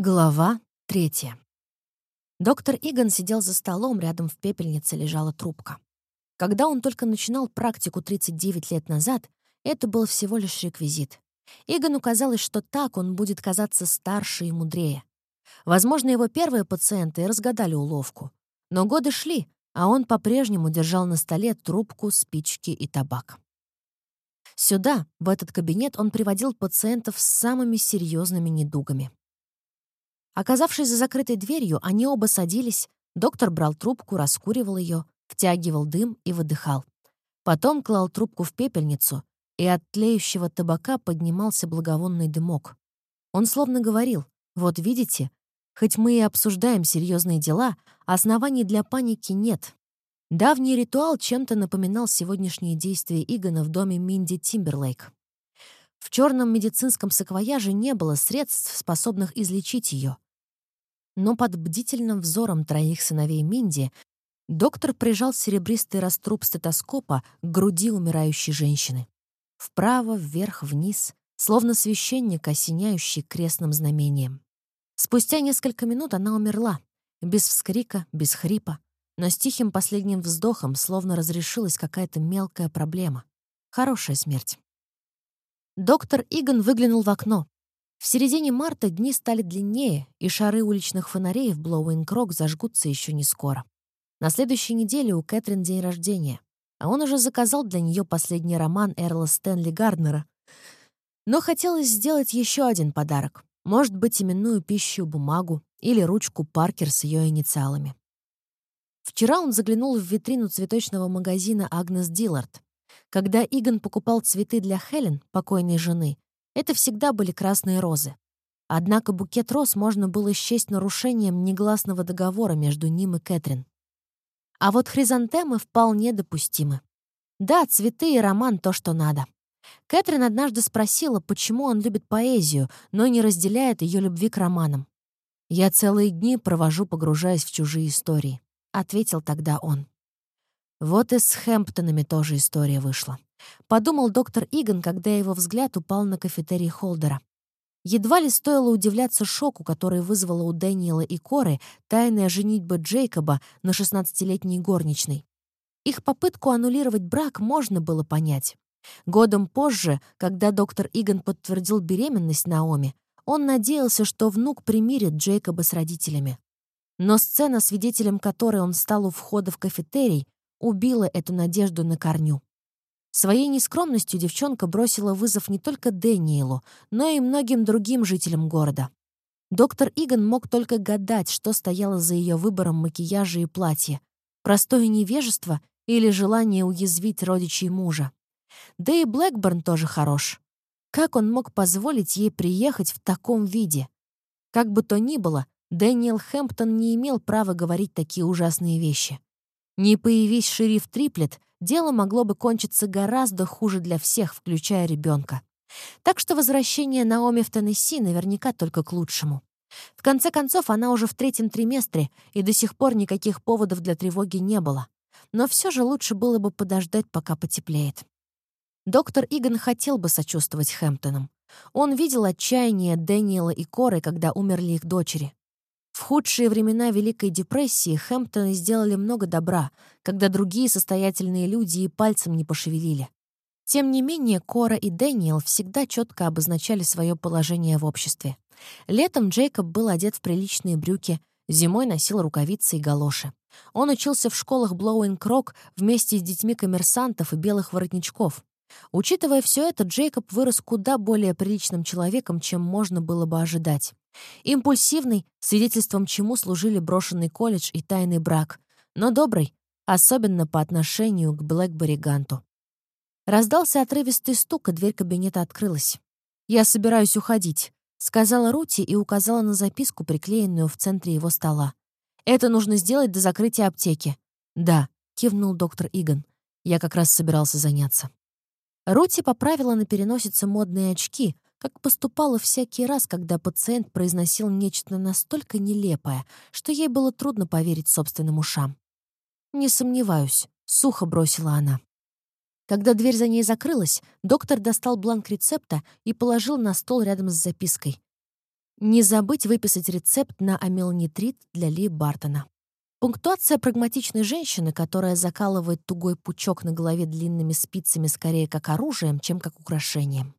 Глава третья. Доктор Иган сидел за столом, рядом в пепельнице лежала трубка. Когда он только начинал практику 39 лет назад, это был всего лишь реквизит. Игану казалось, что так он будет казаться старше и мудрее. Возможно, его первые пациенты разгадали уловку. Но годы шли, а он по-прежнему держал на столе трубку, спички и табак. Сюда, в этот кабинет, он приводил пациентов с самыми серьезными недугами. Оказавшись за закрытой дверью, они оба садились, доктор брал трубку, раскуривал ее, втягивал дым и выдыхал. Потом клал трубку в пепельницу, и от тлеющего табака поднимался благовонный дымок. Он словно говорил, «Вот видите, хоть мы и обсуждаем серьезные дела, оснований для паники нет». Давний ритуал чем-то напоминал сегодняшние действия Игона в доме Минди Тимберлейк. В черном медицинском саквояже не было средств, способных излечить ее. Но под бдительным взором троих сыновей Минди доктор прижал серебристый раструб стетоскопа к груди умирающей женщины. Вправо, вверх, вниз, словно священник, осеняющий крестным знамением. Спустя несколько минут она умерла, без вскрика, без хрипа, но с тихим последним вздохом словно разрешилась какая-то мелкая проблема. Хорошая смерть. Доктор Иган выглянул в окно. В середине марта дни стали длиннее, и шары уличных фонарей в Блоуинг-Рок зажгутся еще не скоро. На следующей неделе у Кэтрин день рождения, а он уже заказал для нее последний роман Эрла Стэнли Гарднера. Но хотелось сделать еще один подарок. Может быть, именную писчую бумагу или ручку Паркер с ее инициалами. Вчера он заглянул в витрину цветочного магазина Агнес Диллард. Когда Иган покупал цветы для Хелен, покойной жены, это всегда были красные розы. Однако букет роз можно было счесть нарушением негласного договора между ним и Кэтрин. А вот хризантемы вполне допустимы. Да, цветы и роман — то, что надо. Кэтрин однажды спросила, почему он любит поэзию, но не разделяет ее любви к романам. «Я целые дни провожу, погружаясь в чужие истории», — ответил тогда он. Вот и с Хэмптонами тоже история вышла. Подумал доктор Иган, когда его взгляд упал на кафетерий Холдера. Едва ли стоило удивляться шоку, который вызвала у Дэниела и Коры тайная женитьба Джейкоба на 16-летней горничной. Их попытку аннулировать брак можно было понять. Годом позже, когда доктор Иган подтвердил беременность Наоми, он надеялся, что внук примирит Джейкоба с родителями. Но сцена, свидетелем которой он стал у входа в кафетерий, убила эту надежду на корню. Своей нескромностью девчонка бросила вызов не только Дэниелу, но и многим другим жителям города. Доктор Иган мог только гадать, что стояло за ее выбором макияжа и платья. Простое невежество или желание уязвить родичей мужа. Да и Блэкборн тоже хорош. Как он мог позволить ей приехать в таком виде? Как бы то ни было, Дэниел Хэмптон не имел права говорить такие ужасные вещи. Не появись шериф Триплет, дело могло бы кончиться гораздо хуже для всех, включая ребенка. Так что возвращение Наоми в Теннесси наверняка только к лучшему. В конце концов, она уже в третьем триместре, и до сих пор никаких поводов для тревоги не было. Но все же лучше было бы подождать, пока потеплеет. Доктор Иган хотел бы сочувствовать Хэмптонам. Он видел отчаяние Дэниела и Коры, когда умерли их дочери. В худшие времена Великой депрессии Хэмптоны сделали много добра, когда другие состоятельные люди и пальцем не пошевелили. Тем не менее, Кора и Дэниел всегда четко обозначали свое положение в обществе. Летом Джейкоб был одет в приличные брюки, зимой носил рукавицы и галоши. Он учился в школах Блоуинг Рок вместе с детьми коммерсантов и белых воротничков. Учитывая все это, Джейкоб вырос куда более приличным человеком, чем можно было бы ожидать. Импульсивный, свидетельством чему служили брошенный колледж и тайный брак, но добрый, особенно по отношению к Блэкбери Ганту. Раздался отрывистый стук, и дверь кабинета открылась. «Я собираюсь уходить», — сказала Рути и указала на записку, приклеенную в центре его стола. «Это нужно сделать до закрытия аптеки». «Да», — кивнул доктор Иган. «Я как раз собирался заняться». Рути поправила на переносице модные очки, как поступала всякий раз, когда пациент произносил нечто настолько нелепое, что ей было трудно поверить собственным ушам. «Не сомневаюсь», — сухо бросила она. Когда дверь за ней закрылась, доктор достал бланк рецепта и положил на стол рядом с запиской. Не забыть выписать рецепт на амилнитрит для Ли Бартона. Пунктуация прагматичной женщины, которая закалывает тугой пучок на голове длинными спицами скорее как оружием, чем как украшением.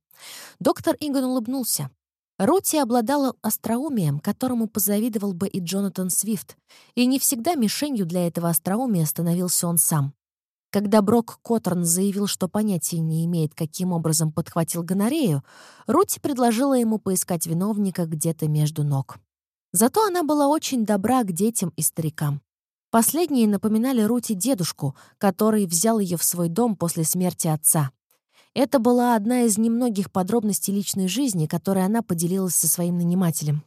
Доктор Игон улыбнулся. Рути обладала остроумием, которому позавидовал бы и Джонатан Свифт, и не всегда мишенью для этого остроумия становился он сам. Когда Брок Коттерн заявил, что понятия не имеет, каким образом подхватил гонорею, Рути предложила ему поискать виновника где-то между ног. Зато она была очень добра к детям и старикам. Последние напоминали Рути дедушку, который взял ее в свой дом после смерти отца. Это была одна из немногих подробностей личной жизни, которой она поделилась со своим нанимателем.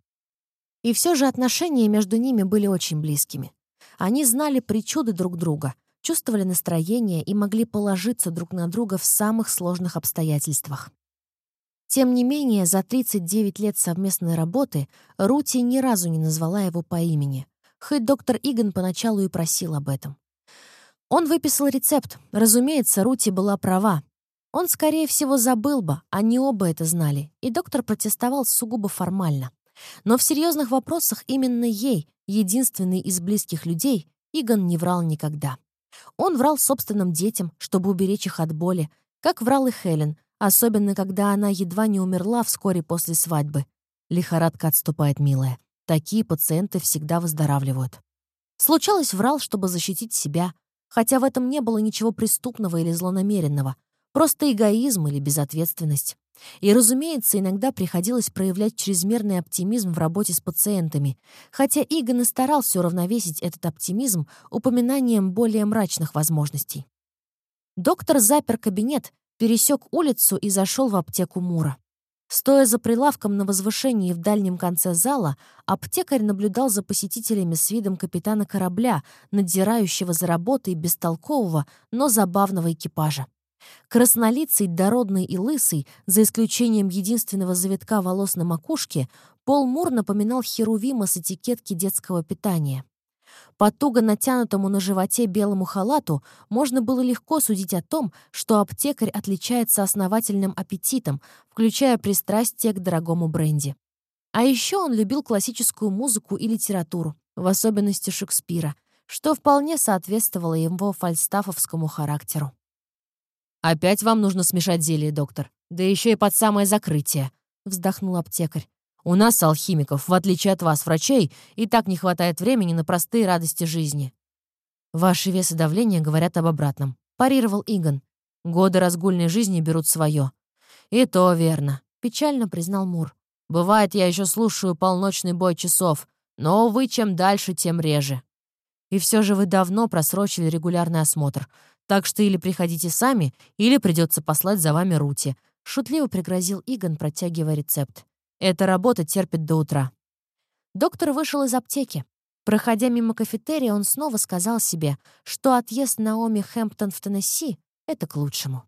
И все же отношения между ними были очень близкими. Они знали причуды друг друга, чувствовали настроение и могли положиться друг на друга в самых сложных обстоятельствах. Тем не менее, за 39 лет совместной работы Рути ни разу не назвала его по имени, хоть доктор Иган поначалу и просил об этом. Он выписал рецепт. Разумеется, Рути была права. Он, скорее всего, забыл бы, они оба это знали, и доктор протестовал сугубо формально. Но в серьезных вопросах именно ей, единственной из близких людей, Иган не врал никогда. Он врал собственным детям, чтобы уберечь их от боли, как врал и Хелен, особенно когда она едва не умерла вскоре после свадьбы. Лихорадка отступает, милая. Такие пациенты всегда выздоравливают. Случалось, врал, чтобы защитить себя, хотя в этом не было ничего преступного или злонамеренного, просто эгоизм или безответственность. И, разумеется, иногда приходилось проявлять чрезмерный оптимизм в работе с пациентами, хотя Игон и старался уравновесить этот оптимизм упоминанием более мрачных возможностей. Доктор запер кабинет, пересек улицу и зашел в аптеку Мура. Стоя за прилавком на возвышении в дальнем конце зала, аптекарь наблюдал за посетителями с видом капитана корабля, надзирающего за работой бестолкового, но забавного экипажа. Краснолицый, дородный и лысый, за исключением единственного завитка волос на макушке, Пол Мур напоминал Херувима с этикетки детского питания. По туго натянутому на животе белому халату можно было легко судить о том, что аптекарь отличается основательным аппетитом, включая пристрастие к дорогому бренди. А еще он любил классическую музыку и литературу, в особенности Шекспира, что вполне соответствовало его фальстафовскому характеру. «Опять вам нужно смешать зелье, доктор. Да еще и под самое закрытие», — вздохнул аптекарь. «У нас, алхимиков, в отличие от вас, врачей, и так не хватает времени на простые радости жизни». «Ваши вес и давление говорят об обратном», — парировал Игон. «Годы разгульной жизни берут свое». «И то верно», — печально признал Мур. «Бывает, я еще слушаю полночный бой часов, но, увы, чем дальше, тем реже». «И все же вы давно просрочили регулярный осмотр. Так что или приходите сами, или придется послать за вами Рути», — шутливо пригрозил Игон, протягивая рецепт. «Эта работа терпит до утра». Доктор вышел из аптеки. Проходя мимо кафетерия, он снова сказал себе, что отъезд Наоми Хэмптон в Теннесси — это к лучшему.